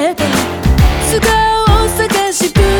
て素顔を探して